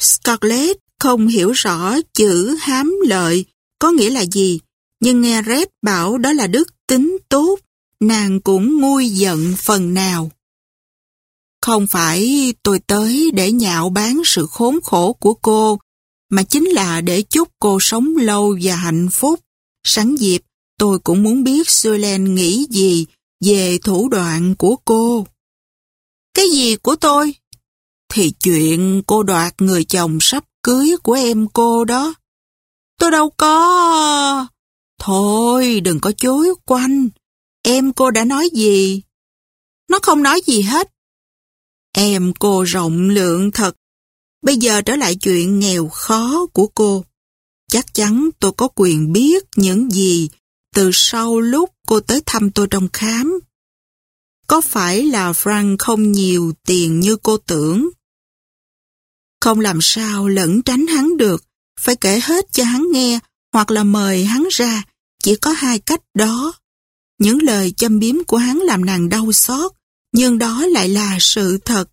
Scarlett không hiểu rõ chữ hám lợi có nghĩa là gì, nhưng nghe Red bảo đó là đức tính tốt, nàng cũng nguôi giận phần nào. Không phải tôi tới để nhạo bán sự khốn khổ của cô, mà chính là để chúc cô sống lâu và hạnh phúc. Sẵn dịp, tôi cũng muốn biết Suelen nghĩ gì về thủ đoạn của cô. Cái gì của tôi? Thì chuyện cô đoạt người chồng sắp cưới của em cô đó. Tôi đâu có... Thôi, đừng có chối quanh. Em cô đã nói gì? Nó không nói gì hết. Em cô rộng lượng thật. Bây giờ trở lại chuyện nghèo khó của cô. Chắc chắn tôi có quyền biết những gì từ sau lúc cô tới thăm tôi trong khám. Có phải là Frank không nhiều tiền như cô tưởng? Không làm sao lẫn tránh hắn được, phải kể hết cho hắn nghe hoặc là mời hắn ra, chỉ có hai cách đó. Những lời châm biếm của hắn làm nàng đau xót, nhưng đó lại là sự thật.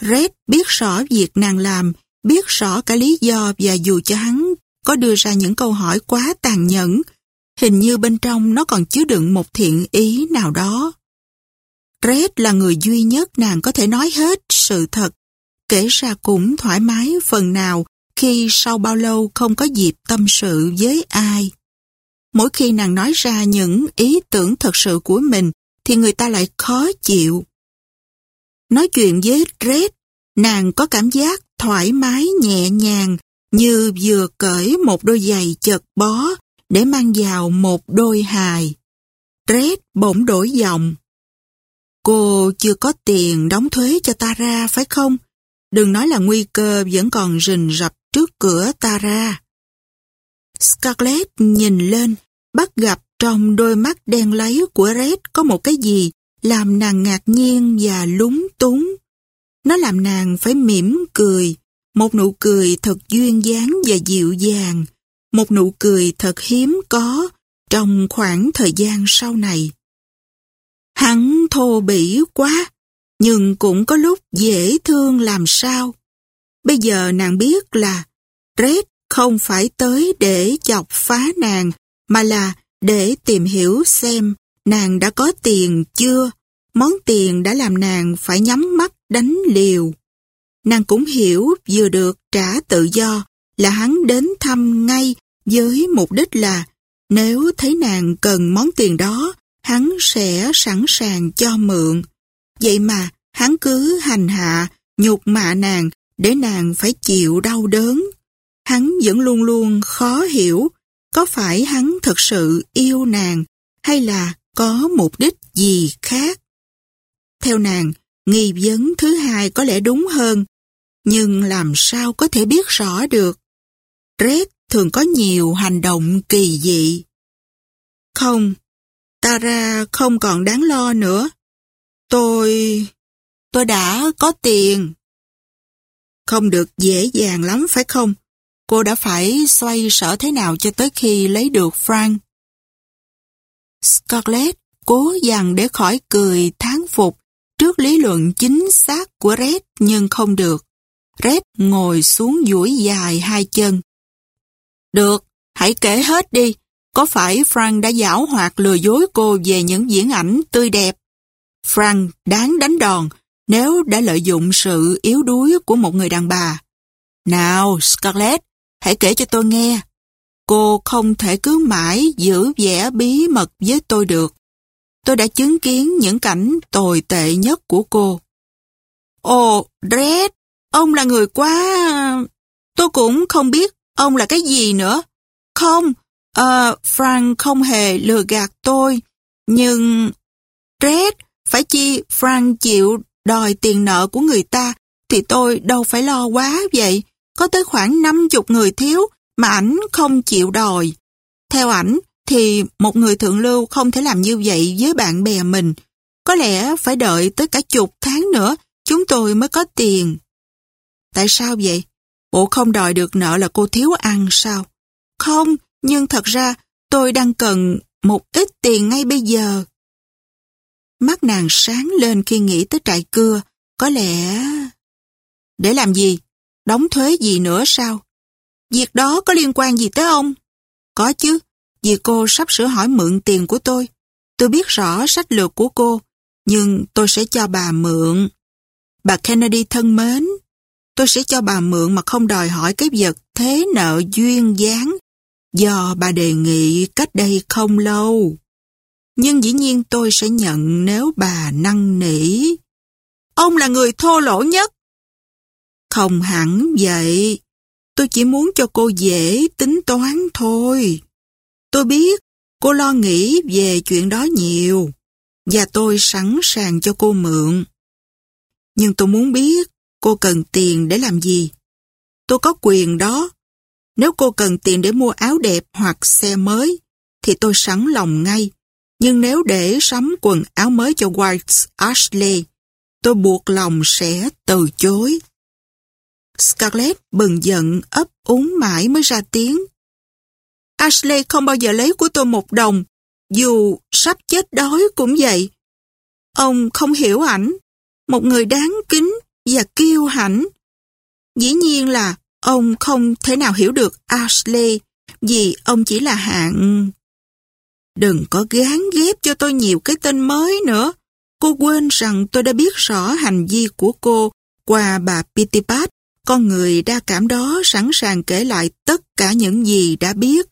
Red biết rõ việc nàng làm, biết rõ cả lý do và dù cho hắn có đưa ra những câu hỏi quá tàn nhẫn, hình như bên trong nó còn chứa đựng một thiện ý nào đó. Red là người duy nhất nàng có thể nói hết sự thật, kể ra cũng thoải mái phần nào khi sau bao lâu không có dịp tâm sự với ai. Mỗi khi nàng nói ra những ý tưởng thật sự của mình thì người ta lại khó chịu. Nói chuyện với Red, nàng có cảm giác thoải mái nhẹ nhàng như vừa cởi một đôi giày chật bó để mang vào một đôi hài. Red bỗng đổi giọng. Cô chưa có tiền đóng thuế cho ta ra phải không? Đừng nói là nguy cơ vẫn còn rình rập trước cửa ta ra. Scarlett nhìn lên, bắt gặp trong đôi mắt đen lấy của Red có một cái gì làm nàng ngạc nhiên và lúng túng. Nó làm nàng phải mỉm cười, một nụ cười thật duyên dáng và dịu dàng, một nụ cười thật hiếm có trong khoảng thời gian sau này. Hắn thô bỉ quá, nhưng cũng có lúc dễ thương làm sao. Bây giờ nàng biết là Red không phải tới để chọc phá nàng, mà là để tìm hiểu xem nàng đã có tiền chưa, món tiền đã làm nàng phải nhắm mắt đánh liều. Nàng cũng hiểu vừa được trả tự do là hắn đến thăm ngay với mục đích là nếu thấy nàng cần món tiền đó, hắn sẽ sẵn sàng cho mượn. Vậy mà hắn cứ hành hạ, nhục mạ nàng để nàng phải chịu đau đớn. Hắn vẫn luôn luôn khó hiểu có phải hắn thật sự yêu nàng hay là có mục đích gì khác. Theo nàng, nghi vấn thứ hai có lẽ đúng hơn, nhưng làm sao có thể biết rõ được. Red thường có nhiều hành động kỳ dị. Không, Tara không còn đáng lo nữa. Tôi... tôi đã có tiền. Không được dễ dàng lắm phải không? Cô đã phải xoay sở thế nào cho tới khi lấy được Frank? Scarlett cố dằn để khỏi cười tháng phục trước lý luận chính xác của Red nhưng không được. Red ngồi xuống duỗi dài hai chân. Được, hãy kể hết đi. Có phải Frank đã giảo hoạt lừa dối cô về những diễn ảnh tươi đẹp? Frank đáng đánh đòn nếu đã lợi dụng sự yếu đuối của một người đàn bà. Nào, Scarlett, hãy kể cho tôi nghe. Cô không thể cứ mãi giữ vẻ bí mật với tôi được. Tôi đã chứng kiến những cảnh tồi tệ nhất của cô. Ồ, Dredd, ông là người quá... Tôi cũng không biết ông là cái gì nữa. Không, uh, Frank không hề lừa gạt tôi. Nhưng... Dredd, phải chi Frank chịu đòi tiền nợ của người ta thì tôi đâu phải lo quá vậy. Có tới khoảng 50 người thiếu mà ảnh không chịu đòi. Theo ảnh thì một người thượng lưu không thể làm như vậy với bạn bè mình. Có lẽ phải đợi tới cả chục tháng nữa chúng tôi mới có tiền. Tại sao vậy? Bộ không đòi được nợ là cô thiếu ăn sao? Không, nhưng thật ra tôi đang cần một ít tiền ngay bây giờ. Mắt nàng sáng lên khi nghĩ tới trại cưa. Có lẽ... Để làm gì? đóng thuế gì nữa sao? Việc đó có liên quan gì tới ông? Có chứ, vì cô sắp sửa hỏi mượn tiền của tôi. Tôi biết rõ sách lược của cô, nhưng tôi sẽ cho bà mượn. Bà Kennedy thân mến, tôi sẽ cho bà mượn mà không đòi hỏi cái vật thế nợ duyên dáng do bà đề nghị cách đây không lâu. Nhưng dĩ nhiên tôi sẽ nhận nếu bà năn nỉ. Ông là người thô lỗ nhất. Không hẳn vậy. Tôi chỉ muốn cho cô dễ tính toán thôi. Tôi biết cô lo nghĩ về chuyện đó nhiều và tôi sẵn sàng cho cô mượn. Nhưng tôi muốn biết cô cần tiền để làm gì. Tôi có quyền đó. Nếu cô cần tiền để mua áo đẹp hoặc xe mới, thì tôi sẵn lòng ngay. Nhưng nếu để sắm quần áo mới cho White Ashley, tôi buộc lòng sẽ từ chối. Scarlett bừng giận ấp úng mãi mới ra tiếng. Ashley không bao giờ lấy của tôi một đồng, dù sắp chết đói cũng vậy. Ông không hiểu ảnh, một người đáng kính và kiêu hãnh. Dĩ nhiên là ông không thể nào hiểu được Ashley vì ông chỉ là hạng. Đừng có gán ghép cho tôi nhiều cái tên mới nữa. Cô quên rằng tôi đã biết rõ hành vi của cô qua bà Pitipat, con người đa cảm đó sẵn sàng kể lại tất cả những gì đã biết.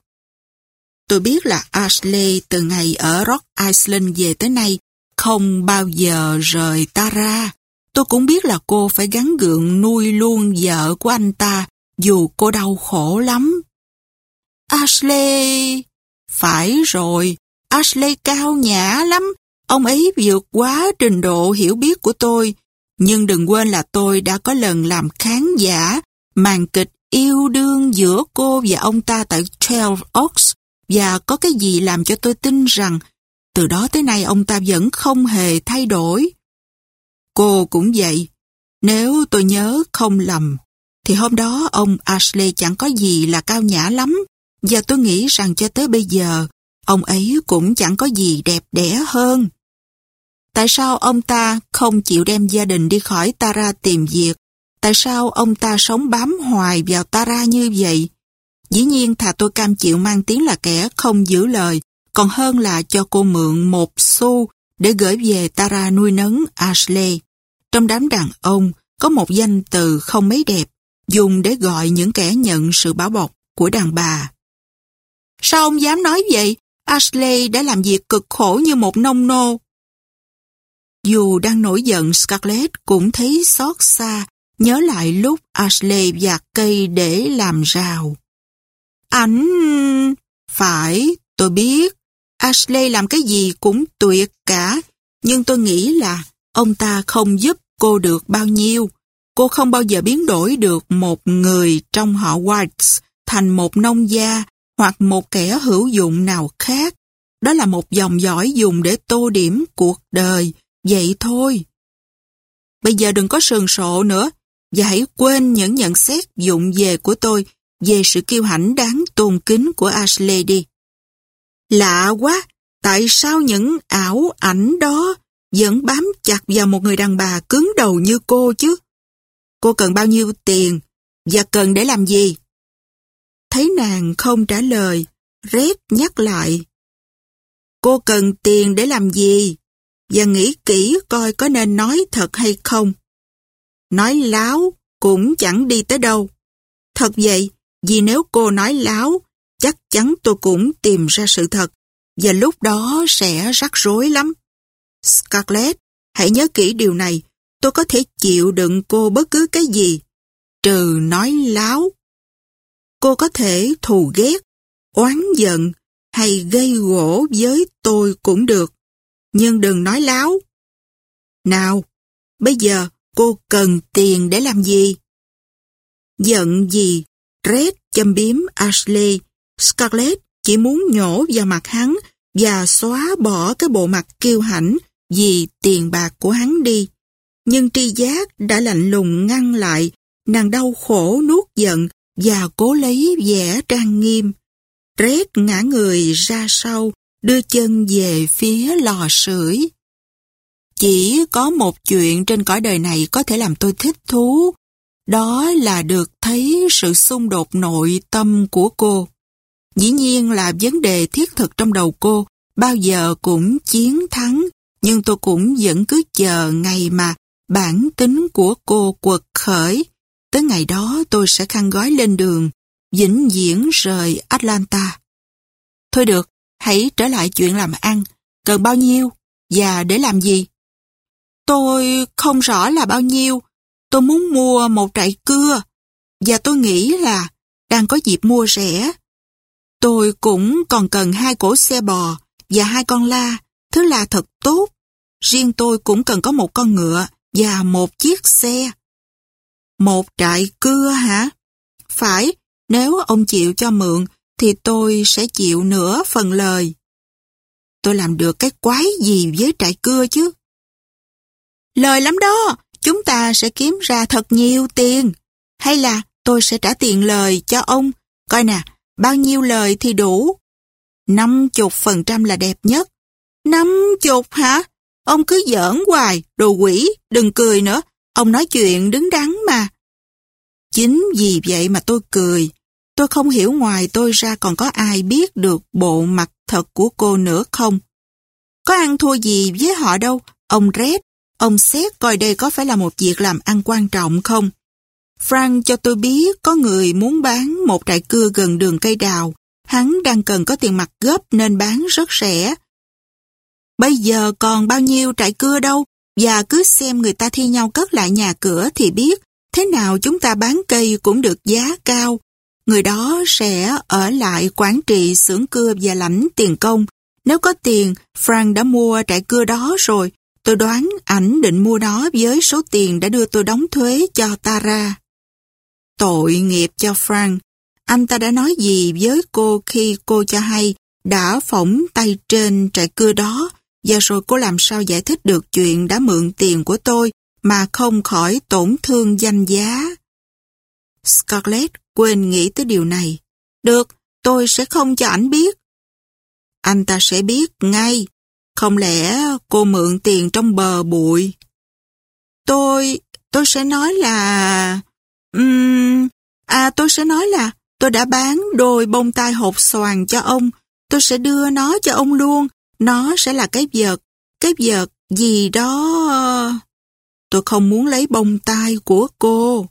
Tôi biết là Ashley từ ngày ở Rock Island về tới nay không bao giờ rời ta ra. Tôi cũng biết là cô phải gắn gượng nuôi luôn vợ của anh ta dù cô đau khổ lắm. Ashley... Phải rồi, Ashley cao nhã lắm. Ông ấy vượt quá trình độ hiểu biết của tôi. Nhưng đừng quên là tôi đã có lần làm khán giả màn kịch yêu đương giữa cô và ông ta tại Twelve Oaks và có cái gì làm cho tôi tin rằng từ đó tới nay ông ta vẫn không hề thay đổi. Cô cũng vậy. Nếu tôi nhớ không lầm, thì hôm đó ông Ashley chẳng có gì là cao nhã lắm, và tôi nghĩ rằng cho tới bây giờ, ông ấy cũng chẳng có gì đẹp đẽ hơn. Tại sao ông ta không chịu đem gia đình đi khỏi Tara tìm việc? Tại sao ông ta sống bám hoài vào Tara như vậy? Dĩ nhiên thà tôi cam chịu mang tiếng là kẻ không giữ lời, còn hơn là cho cô mượn một xu để gửi về Tara nuôi nấng Ashley. Trong đám đàn ông, có một danh từ không mấy đẹp, dùng để gọi những kẻ nhận sự bảo bọc của đàn bà. Sao ông dám nói vậy? Ashley đã làm việc cực khổ như một nông nô. Dù đang nổi giận, Scarlett cũng thấy xót xa, nhớ lại lúc Ashley giặt cây để làm rào. Ảnh... Phải, tôi biết. Ashley làm cái gì cũng tuyệt cả, nhưng tôi nghĩ là ông ta không giúp cô được bao nhiêu. Cô không bao giờ biến đổi được một người trong họ Whites thành một nông gia hoặc một kẻ hữu dụng nào khác. Đó là một dòng dõi dùng để tô điểm cuộc đời, vậy thôi. Bây giờ đừng có sườn sộ nữa, và hãy quên những nhận xét dụng về của tôi về sự kiêu hãnh đáng tôn kính của Ashley đi. Lạ quá, tại sao những ảo ảnh đó vẫn bám chặt vào một người đàn bà cứng đầu như cô chứ? Cô cần bao nhiêu tiền và cần để làm gì? Thấy nàng không trả lời, rép nhắc lại. Cô cần tiền để làm gì? Và nghĩ kỹ coi có nên nói thật hay không. Nói láo cũng chẳng đi tới đâu. Thật vậy, vì nếu cô nói láo, chắc chắn tôi cũng tìm ra sự thật, và lúc đó sẽ rắc rối lắm. Scarlett, hãy nhớ kỹ điều này, tôi có thể chịu đựng cô bất cứ cái gì, trừ nói láo. Cô có thể thù ghét, oán giận hay gây gỗ với tôi cũng được, nhưng đừng nói láo. Nào, bây giờ cô cần tiền để làm gì? Giận gì Red châm biếm Ashley, Scarlett chỉ muốn nhổ vào mặt hắn và xóa bỏ cái bộ mặt kiêu hãnh vì tiền bạc của hắn đi. Nhưng tri giác đã lạnh lùng ngăn lại, nàng đau khổ nuốt giận và cố lấy vẻ trang nghiêm. rét ngã người ra sau, đưa chân về phía lò sưởi. Chỉ có một chuyện trên cõi đời này có thể làm tôi thích thú, đó là được thấy sự xung đột nội tâm của cô. Dĩ nhiên là vấn đề thiết thực trong đầu cô bao giờ cũng chiến thắng, nhưng tôi cũng vẫn cứ chờ ngày mà bản tính của cô quật khởi. Tới ngày đó tôi sẽ khăn gói lên đường, vĩnh viễn rời Atlanta. Thôi được, hãy trở lại chuyện làm ăn. Cần bao nhiêu? Và để làm gì? Tôi không rõ là bao nhiêu. Tôi muốn mua một trại cưa. Và tôi nghĩ là đang có dịp mua rẻ. Tôi cũng còn cần hai cổ xe bò và hai con la, thứ là thật tốt. Riêng tôi cũng cần có một con ngựa và một chiếc xe. Một trại cưa hả? Phải, nếu ông chịu cho mượn thì tôi sẽ chịu nửa phần lời. Tôi làm được cái quái gì với trại cưa chứ? Lời lắm đó, chúng ta sẽ kiếm ra thật nhiều tiền. Hay là tôi sẽ trả tiền lời cho ông. Coi nè, bao nhiêu lời thì đủ? Năm chục phần trăm là đẹp nhất. Năm chục hả? Ông cứ giỡn hoài, đồ quỷ, đừng cười nữa. Ông nói chuyện đứng đắn mà. Chính vì vậy mà tôi cười. Tôi không hiểu ngoài tôi ra còn có ai biết được bộ mặt thật của cô nữa không. Có ăn thua gì với họ đâu. Ông Red, ông xét coi đây có phải là một việc làm ăn quan trọng không. Frank cho tôi biết có người muốn bán một trại cưa gần đường cây đào. Hắn đang cần có tiền mặt gấp nên bán rất rẻ. Bây giờ còn bao nhiêu trại cưa đâu, và cứ xem người ta thi nhau cất lại nhà cửa thì biết thế nào chúng ta bán cây cũng được giá cao. Người đó sẽ ở lại quản trị xưởng cưa và lãnh tiền công. Nếu có tiền, Frank đã mua trại cưa đó rồi. Tôi đoán ảnh định mua nó với số tiền đã đưa tôi đóng thuế cho Tara. Tội nghiệp cho Frank. Anh ta đã nói gì với cô khi cô cho hay đã phỏng tay trên trại cưa đó và rồi cô làm sao giải thích được chuyện đã mượn tiền của tôi mà không khỏi tổn thương danh giá. Scarlett quên nghĩ tới điều này. Được, tôi sẽ không cho ảnh biết. Anh ta sẽ biết ngay. Không lẽ cô mượn tiền trong bờ bụi? Tôi, tôi sẽ nói là... Um, à tôi sẽ nói là tôi đã bán đôi bông tai hột xoàn cho ông. Tôi sẽ đưa nó cho ông luôn. Nó sẽ là cái vợt, cái vợt gì đó... Tôi không muốn lấy bông tai của cô.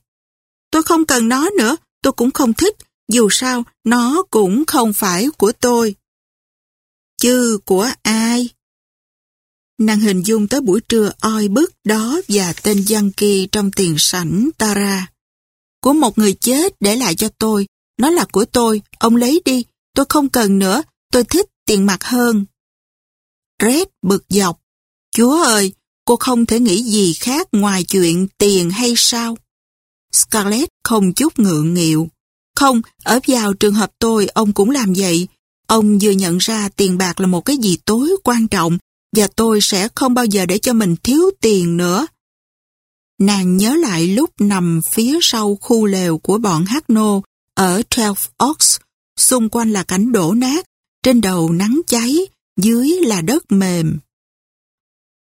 Tôi không cần nó nữa, tôi cũng không thích, dù sao nó cũng không phải của tôi. Chứ của ai? Nàng hình dung tới buổi trưa oi bức đó và tên Yankee trong tiền sảnh Tara. Của một người chết để lại cho tôi, nó là của tôi, ông lấy đi, tôi không cần nữa, tôi thích tiền mặt hơn. Red bực dọc. Chúa ơi, cô không thể nghĩ gì khác ngoài chuyện tiền hay sao? Scarlett không chút ngượng nghịu. Không, ở vào trường hợp tôi, ông cũng làm vậy. Ông vừa nhận ra tiền bạc là một cái gì tối quan trọng và tôi sẽ không bao giờ để cho mình thiếu tiền nữa. Nàng nhớ lại lúc nằm phía sau khu lều của bọn hát nô ở Twelve Oaks, xung quanh là cảnh đổ nát, trên đầu nắng cháy, dưới là đất mềm.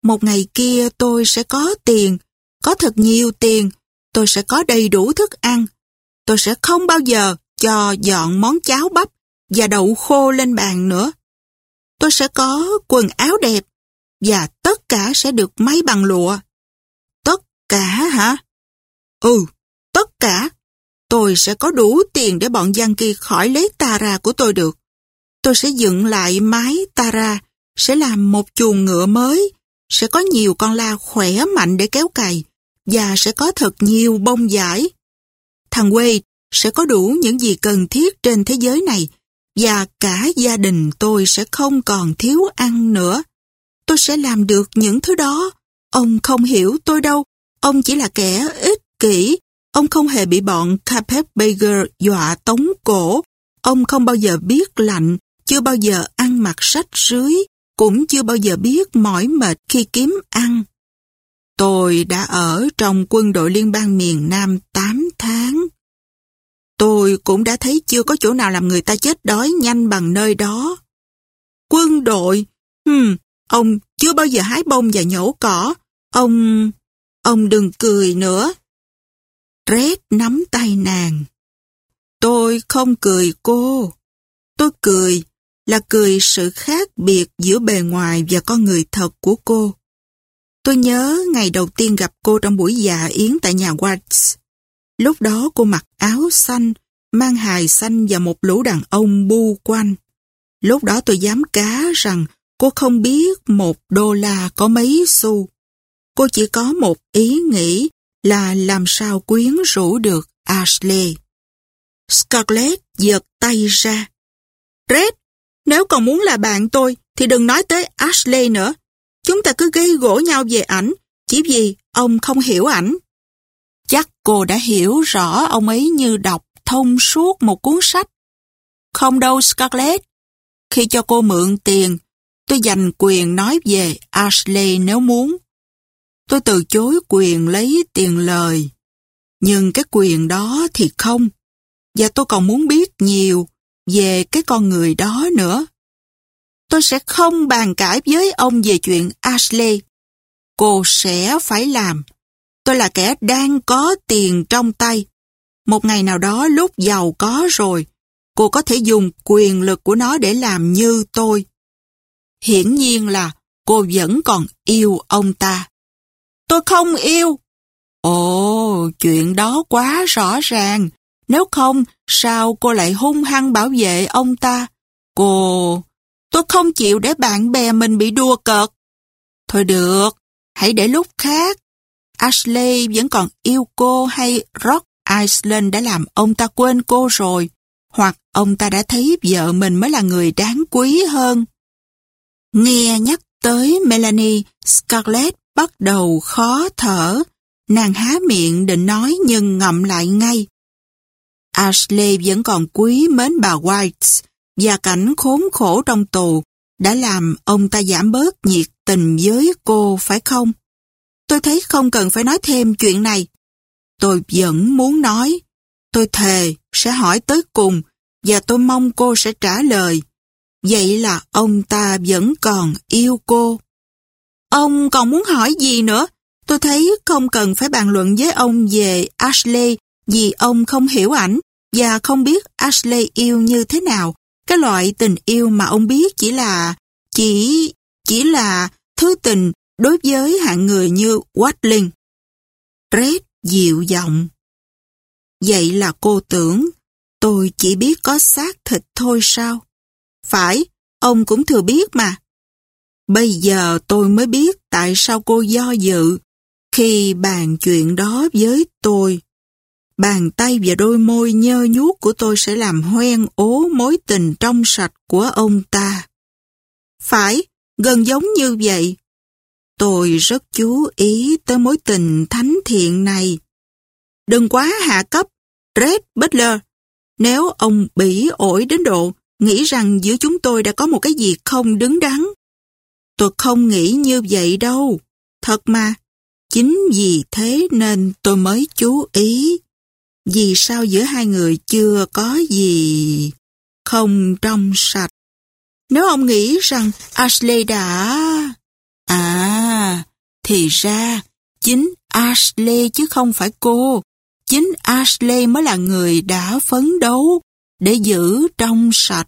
Một ngày kia tôi sẽ có tiền, có thật nhiều tiền, tôi sẽ có đầy đủ thức ăn. Tôi sẽ không bao giờ cho dọn món cháo bắp và đậu khô lên bàn nữa. Tôi sẽ có quần áo đẹp và tất cả sẽ được may bằng lụa. Tất cả hả? Ừ, tất cả. Tôi sẽ có đủ tiền để bọn gian kia khỏi lấy Tara của tôi được. Tôi sẽ dựng lại mái Tara, sẽ làm một chuồng ngựa mới, sẽ có nhiều con la khỏe mạnh để kéo cày, và sẽ có thật nhiều bông giải. Thằng Wade sẽ có đủ những gì cần thiết trên thế giới này, và cả gia đình tôi sẽ không còn thiếu ăn nữa. Tôi sẽ làm được những thứ đó. Ông không hiểu tôi đâu. Ông chỉ là kẻ ích kỷ. Ông không hề bị bọn Carpetbagger dọa tống cổ. Ông không bao giờ biết lạnh, chưa bao giờ ăn mặc sách rưới, cũng chưa bao giờ biết mỏi mệt khi kiếm ăn. Tôi đã ở trong quân đội liên bang miền Nam 8 tháng. Tôi cũng đã thấy chưa có chỗ nào làm người ta chết đói nhanh bằng nơi đó. Quân đội? Hmm, ông chưa bao giờ hái bông và nhổ cỏ. Ông... ông đừng cười nữa. Red nắm tay nàng. Tôi không cười cô. Tôi cười là cười sự khác biệt giữa bề ngoài và con người thật của cô. Tôi nhớ ngày đầu tiên gặp cô trong buổi dạ yến tại nhà Watts. Lúc đó cô mặc áo xanh, mang hài xanh và một lũ đàn ông bu quanh. Lúc đó tôi dám cá rằng cô không biết một đô la có mấy xu. Cô chỉ có một ý nghĩ là làm sao quyến rũ được Ashley. Scarlett giật tay ra. Red, nếu còn muốn là bạn tôi thì đừng nói tới Ashley nữa. Chúng ta cứ gây gỗ nhau về ảnh chỉ vì ông không hiểu ảnh. Chắc cô đã hiểu rõ ông ấy như đọc thông suốt một cuốn sách. Không đâu Scarlett. Khi cho cô mượn tiền, tôi dành quyền nói về Ashley nếu muốn. Tôi từ chối quyền lấy tiền lời. Nhưng cái quyền đó thì không. Và tôi còn muốn biết nhiều về cái con người đó nữa. Tôi sẽ không bàn cãi với ông về chuyện Ashley. Cô sẽ phải làm. Tôi là kẻ đang có tiền trong tay. Một ngày nào đó lúc giàu có rồi, cô có thể dùng quyền lực của nó để làm như tôi. Hiển nhiên là cô vẫn còn yêu ông ta. Tôi không yêu. Ồ, chuyện đó quá rõ ràng. Nếu không, sao cô lại hung hăng bảo vệ ông ta? Cô... Tôi không chịu để bạn bè mình bị đùa cợt. Thôi được, hãy để lúc khác. Ashley vẫn còn yêu cô hay Rock Island đã làm ông ta quên cô rồi, hoặc ông ta đã thấy vợ mình mới là người đáng quý hơn. Nghe nhắc tới Melanie, Scarlett bắt đầu khó thở. Nàng há miệng định nói nhưng ngậm lại ngay. Ashley vẫn còn quý mến bà White và cảnh khốn khổ trong tù đã làm ông ta giảm bớt nhiệt tình với cô, phải không? Tôi thấy không cần phải nói thêm chuyện này. Tôi vẫn muốn nói. Tôi thề sẽ hỏi tới cùng và tôi mong cô sẽ trả lời. Vậy là ông ta vẫn còn yêu cô. Ông còn muốn hỏi gì nữa? Tôi thấy không cần phải bàn luận với ông về Ashley vì ông không hiểu ảnh và không biết Ashley yêu như thế nào. Cái loại tình yêu mà ông biết chỉ là, chỉ, chỉ là thứ tình đối với hạng người như Watling. Red dịu giọng. Vậy là cô tưởng tôi chỉ biết có xác thịt thôi sao? Phải, ông cũng thừa biết mà. Bây giờ tôi mới biết tại sao cô do dự khi bàn chuyện đó với tôi. Bàn tay và đôi môi nhơ nhuốc của tôi sẽ làm hoen ố mối tình trong sạch của ông ta. Phải, gần giống như vậy. Tôi rất chú ý tới mối tình thánh thiện này. Đừng quá hạ cấp, Red Butler. Nếu ông bỉ ổi đến độ nghĩ rằng giữa chúng tôi đã có một cái gì không đứng đắn. Tôi không nghĩ như vậy đâu. Thật mà. Chính vì thế nên tôi mới chú ý. Vì sao giữa hai người chưa có gì không trong sạch? Nếu ông nghĩ rằng Ashley đã... À, thì ra chính Ashley chứ không phải cô. Chính Ashley mới là người đã phấn đấu để giữ trong sạch.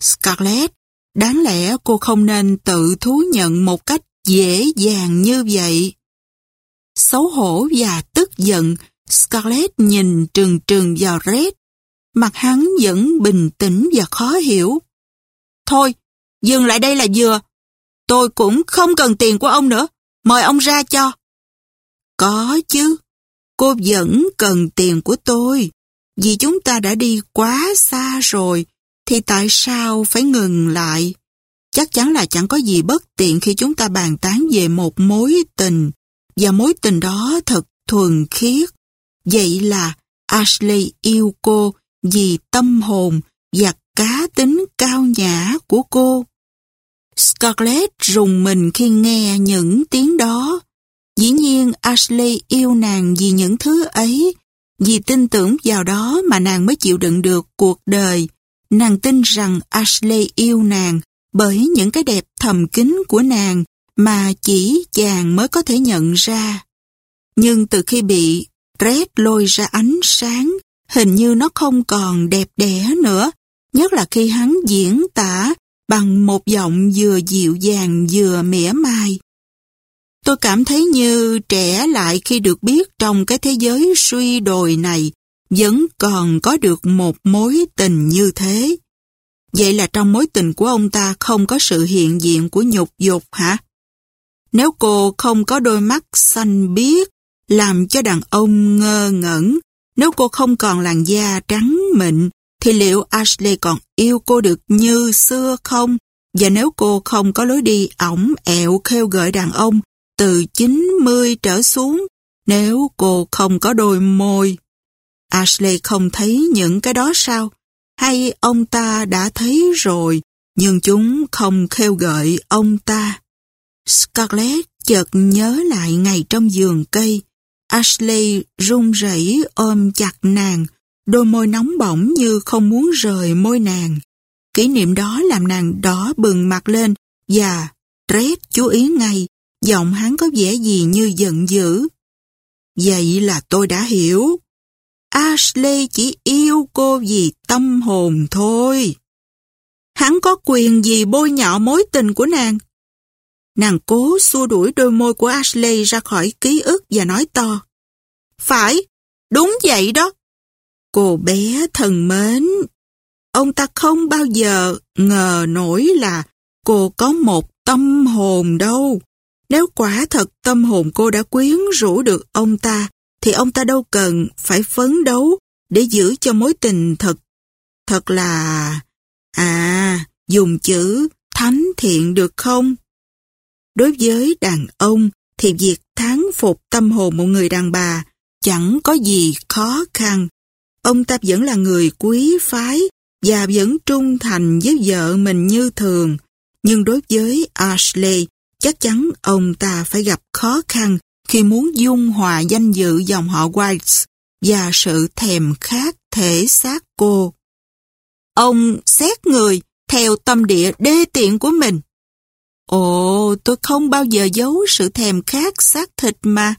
Scarlett, đáng lẽ cô không nên tự thú nhận một cách dễ dàng như vậy. Xấu hổ và tức giận, Scarlett nhìn trừng trừng vào Red. Mặt hắn vẫn bình tĩnh và khó hiểu. Thôi, dừng lại đây là vừa. Tôi cũng không cần tiền của ông nữa. Mời ông ra cho. Có chứ. Cô vẫn cần tiền của tôi. Vì chúng ta đã đi quá xa rồi, thì tại sao phải ngừng lại? Chắc chắn là chẳng có gì bất tiện khi chúng ta bàn tán về một mối tình. Và mối tình đó thật thuần khiết. Vậy là Ashley yêu cô vì tâm hồn và cá tính cao nhã của cô. Scarlett rùng mình khi nghe những tiếng đó. Dĩ nhiên Ashley yêu nàng vì những thứ ấy, vì tin tưởng vào đó mà nàng mới chịu đựng được cuộc đời. Nàng tin rằng Ashley yêu nàng bởi những cái đẹp thầm kín của nàng mà chỉ chàng mới có thể nhận ra. Nhưng từ khi bị rét lôi ra ánh sáng, hình như nó không còn đẹp đẽ nữa, nhất là khi hắn diễn tả bằng một giọng vừa dịu dàng vừa mỉa mai. Tôi cảm thấy như trẻ lại khi được biết trong cái thế giới suy đồi này vẫn còn có được một mối tình như thế. Vậy là trong mối tình của ông ta không có sự hiện diện của nhục dục hả? Nếu cô không có đôi mắt xanh biếc, làm cho đàn ông ngơ ngẩn, nếu cô không còn làn da trắng mịn, thì liệu Ashley còn yêu cô được như xưa không? Và nếu cô không có lối đi ổng ẹo khêu gợi đàn ông từ 90 trở xuống, nếu cô không có đôi môi. Ashley không thấy những cái đó sao? Hay ông ta đã thấy rồi, nhưng chúng không khêu gợi ông ta? Scarlett chợt nhớ lại ngày trong giường cây. Ashley run rẩy ôm chặt nàng, đôi môi nóng bỏng như không muốn rời môi nàng. Kỷ niệm đó làm nàng đỏ bừng mặt lên và rét chú ý ngay, giọng hắn có vẻ gì như giận dữ. Vậy là tôi đã hiểu. Ashley chỉ yêu cô vì tâm hồn thôi. Hắn có quyền gì bôi nhọ mối tình của nàng? Nàng cố xua đuổi đôi môi của Ashley ra khỏi ký ức và nói to. Phải, đúng vậy đó. Cô bé thần mến, ông ta không bao giờ ngờ nổi là cô có một tâm hồn đâu. Nếu quả thật tâm hồn cô đã quyến rũ được ông ta, thì ông ta đâu cần phải phấn đấu để giữ cho mối tình thật, thật là... À, dùng chữ thánh thiện được không? Đối với đàn ông thì việc thắng phục tâm hồn một người đàn bà chẳng có gì khó khăn. Ông ta vẫn là người quý phái và vẫn trung thành với vợ mình như thường. Nhưng đối với Ashley, chắc chắn ông ta phải gặp khó khăn khi muốn dung hòa danh dự dòng họ White và sự thèm khát thể xác cô. Ông xét người theo tâm địa đê tiện của mình. Ồ, tôi không bao giờ giấu sự thèm khát xác thịt mà.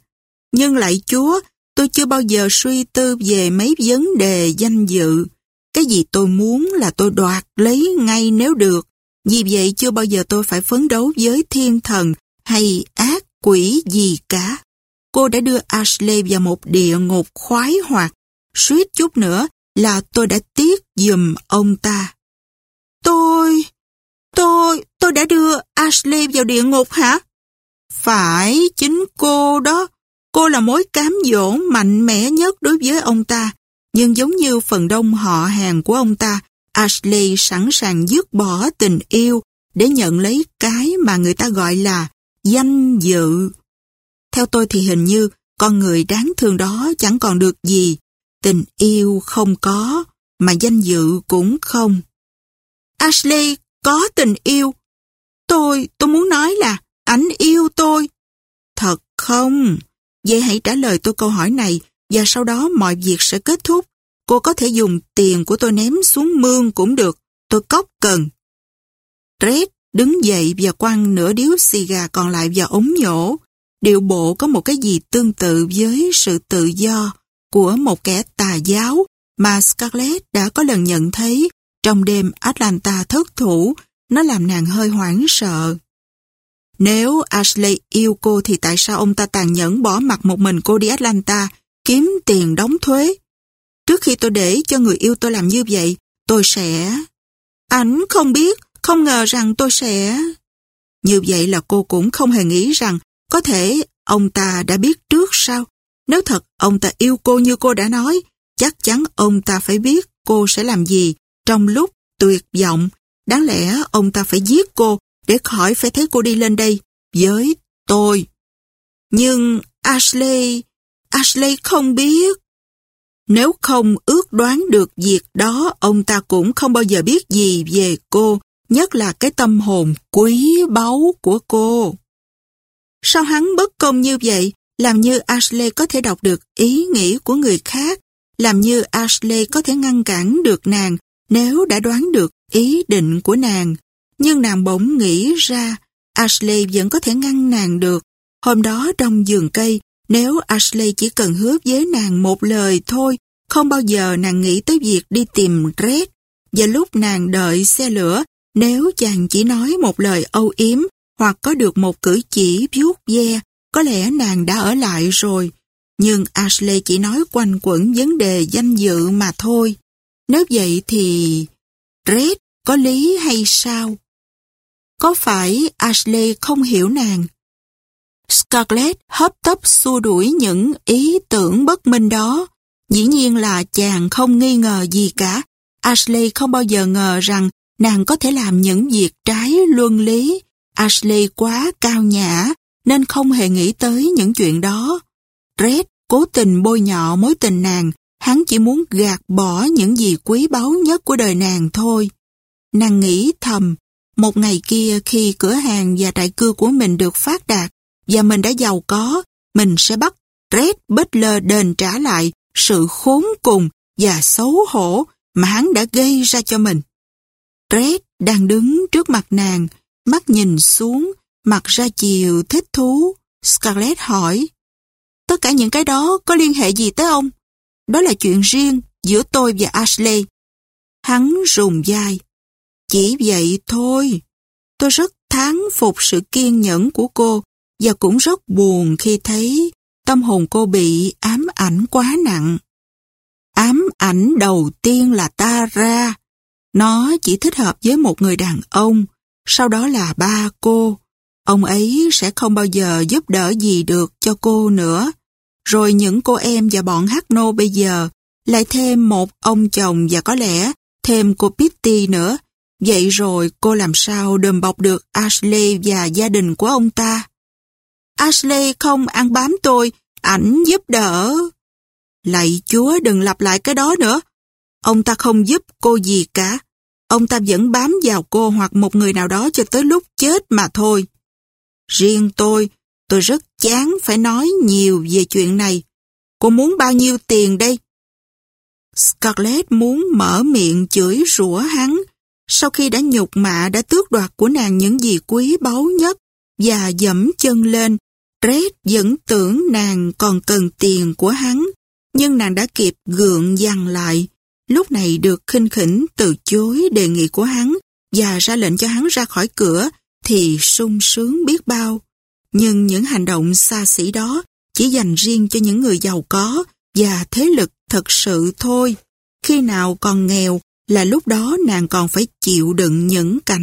Nhưng lại Chúa, tôi chưa bao giờ suy tư về mấy vấn đề danh dự. Cái gì tôi muốn là tôi đoạt lấy ngay nếu được. Vì vậy chưa bao giờ tôi phải phấn đấu với thiên thần hay ác quỷ gì cả. Cô đã đưa Ashley vào một địa ngục khoái hoạt. Suýt chút nữa là tôi đã tiếc dùm ông ta. Tôi... Tôi... tôi đã đưa Ashley vào địa ngục hả? Phải, chính cô đó. Cô là mối cám dỗ mạnh mẽ nhất đối với ông ta. Nhưng giống như phần đông họ hàng của ông ta, Ashley sẵn sàng dứt bỏ tình yêu để nhận lấy cái mà người ta gọi là danh dự. Theo tôi thì hình như con người đáng thương đó chẳng còn được gì. Tình yêu không có, mà danh dự cũng không. Ashley có tình yêu. Tôi, tôi muốn nói là ảnh yêu tôi. Thật không? Vậy hãy trả lời tôi câu hỏi này và sau đó mọi việc sẽ kết thúc. Cô có thể dùng tiền của tôi ném xuống mương cũng được. Tôi cóc cần. Red đứng dậy và quăng nửa điếu xì gà còn lại vào ống nhổ. Điệu bộ có một cái gì tương tự với sự tự do của một kẻ tà giáo mà Scarlett đã có lần nhận thấy trong đêm Atlanta thất thủ, nó làm nàng hơi hoảng sợ. Nếu Ashley yêu cô thì tại sao ông ta tàn nhẫn bỏ mặt một mình cô đi Atlanta kiếm tiền đóng thuế? Trước khi tôi để cho người yêu tôi làm như vậy, tôi sẽ... Ảnh không biết, không ngờ rằng tôi sẽ... Như vậy là cô cũng không hề nghĩ rằng có thể ông ta đã biết trước sao? Nếu thật ông ta yêu cô như cô đã nói, chắc chắn ông ta phải biết cô sẽ làm gì trong lúc tuyệt vọng. Đáng lẽ ông ta phải giết cô để khỏi phải thấy cô đi lên đây với tôi. Nhưng Ashley, Ashley không biết. Nếu không ước đoán được việc đó, ông ta cũng không bao giờ biết gì về cô, nhất là cái tâm hồn quý báu của cô. Sao hắn bất công như vậy, làm như Ashley có thể đọc được ý nghĩ của người khác, làm như Ashley có thể ngăn cản được nàng nếu đã đoán được ý định của nàng. Nhưng nàng bỗng nghĩ ra, Ashley vẫn có thể ngăn nàng được. Hôm đó trong giường cây, Nếu Ashley chỉ cần hứa với nàng một lời thôi, không bao giờ nàng nghĩ tới việc đi tìm Red. Và lúc nàng đợi xe lửa, nếu chàng chỉ nói một lời âu yếm hoặc có được một cử chỉ vuốt ve, có lẽ nàng đã ở lại rồi. Nhưng Ashley chỉ nói quanh quẩn vấn đề danh dự mà thôi. Nếu vậy thì... Red có lý hay sao? Có phải Ashley không hiểu nàng? Scarlett hấp tấp xua đuổi những ý tưởng bất minh đó. Dĩ nhiên là chàng không nghi ngờ gì cả. Ashley không bao giờ ngờ rằng nàng có thể làm những việc trái luân lý. Ashley quá cao nhã nên không hề nghĩ tới những chuyện đó. Red cố tình bôi nhọ mối tình nàng, hắn chỉ muốn gạt bỏ những gì quý báu nhất của đời nàng thôi. Nàng nghĩ thầm, một ngày kia khi cửa hàng và trại cưa của mình được phát đạt và mình đã giàu có, mình sẽ bắt Red Butler đền trả lại sự khốn cùng và xấu hổ mà hắn đã gây ra cho mình. Red đang đứng trước mặt nàng, mắt nhìn xuống, mặt ra chiều thích thú. Scarlett hỏi, tất cả những cái đó có liên hệ gì tới ông? Đó là chuyện riêng giữa tôi và Ashley. Hắn rùng dài. Chỉ vậy thôi. Tôi rất thán phục sự kiên nhẫn của cô và cũng rất buồn khi thấy tâm hồn cô bị ám ảnh quá nặng. Ám ảnh đầu tiên là ta ra. Nó chỉ thích hợp với một người đàn ông, sau đó là ba cô. Ông ấy sẽ không bao giờ giúp đỡ gì được cho cô nữa. Rồi những cô em và bọn hát nô bây giờ lại thêm một ông chồng và có lẽ thêm cô Pitty nữa. Vậy rồi cô làm sao đùm bọc được Ashley và gia đình của ông ta? Ashley không ăn bám tôi, ảnh giúp đỡ. Lạy chúa đừng lặp lại cái đó nữa. Ông ta không giúp cô gì cả. Ông ta vẫn bám vào cô hoặc một người nào đó cho tới lúc chết mà thôi. Riêng tôi, tôi rất chán phải nói nhiều về chuyện này. Cô muốn bao nhiêu tiền đây? Scarlett muốn mở miệng chửi rủa hắn sau khi đã nhục mạ đã tước đoạt của nàng những gì quý báu nhất và dẫm chân lên Red vẫn tưởng nàng còn cần tiền của hắn, nhưng nàng đã kịp gượng dằn lại. Lúc này được khinh khỉnh từ chối đề nghị của hắn và ra lệnh cho hắn ra khỏi cửa thì sung sướng biết bao. Nhưng những hành động xa xỉ đó chỉ dành riêng cho những người giàu có và thế lực thật sự thôi. Khi nào còn nghèo là lúc đó nàng còn phải chịu đựng những cảnh